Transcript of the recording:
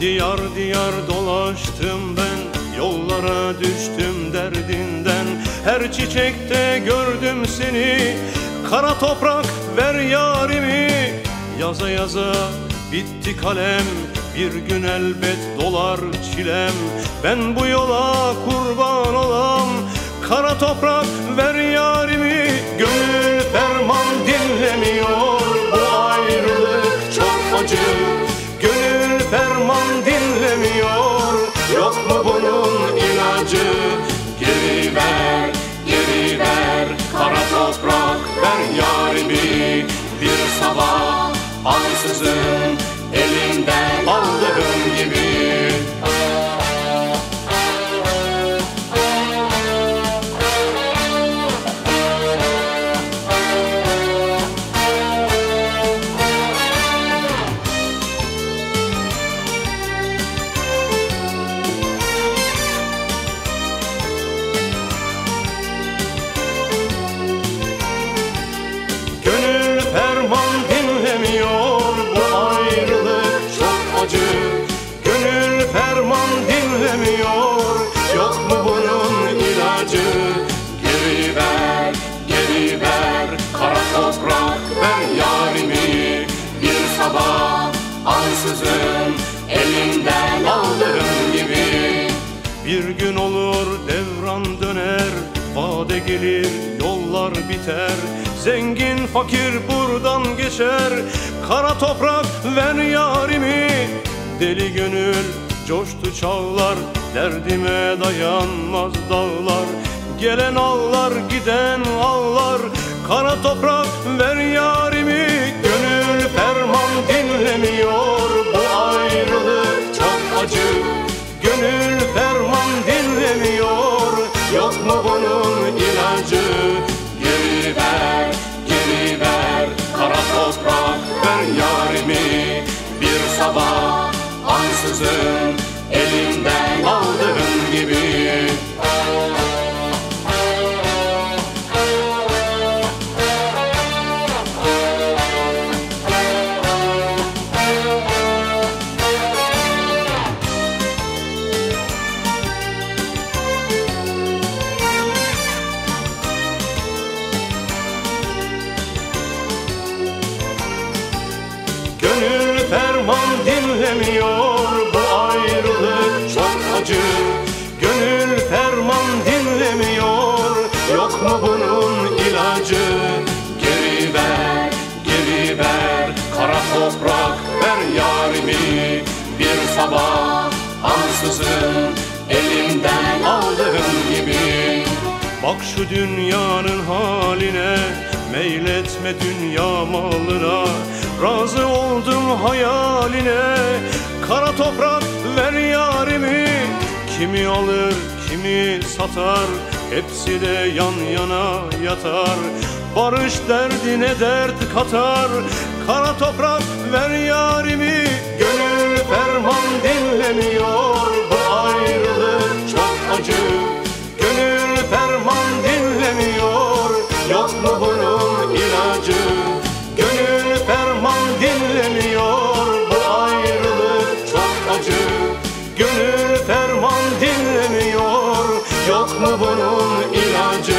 Diyar diyar dolaştım ben Yollara düştüm derdinden. Her çiçekte gördüm seni Kara toprak ver yarimi. Yaza yaza bitti kalem Bir gün elbet dolar çilem. Ben bu yola kurban olam Kara toprak ver yarimi. Gönül yarimi Bir sabah ansızın Elimden aldığım gibi ansızın elimden aldığım gibi. Bir gün olur devran döner Vade gelir yollar biter. Zengin fakir buradan geçer Kara toprak ver yarimi. Deli gönül coştu çağlar Derdime dayanmaz dağlar. Gelen ağlar giden ansızın Elimden aldığım gibi. Gönül ferman dinlemiyor sabah ansızın Elimden aldığım gibi. Bak şu dünyanın haline Meyletme dünya malına. Razı oldum hayaline Kara toprak ver yarimi. Kimi alır kimi satar Hepsi de yan yana yatar. Barış derdine dert katar Kara toprak ver yarimi dinlemiyor Bu ayrılık. Çok acı Gönül ferman dinlemiyor Yok mu bunun ilacı? Gönül ferman dinlemiyor Bu ayrılık. Çok acı Gönül ferman dinlemiyor Yok mu bunun ilacı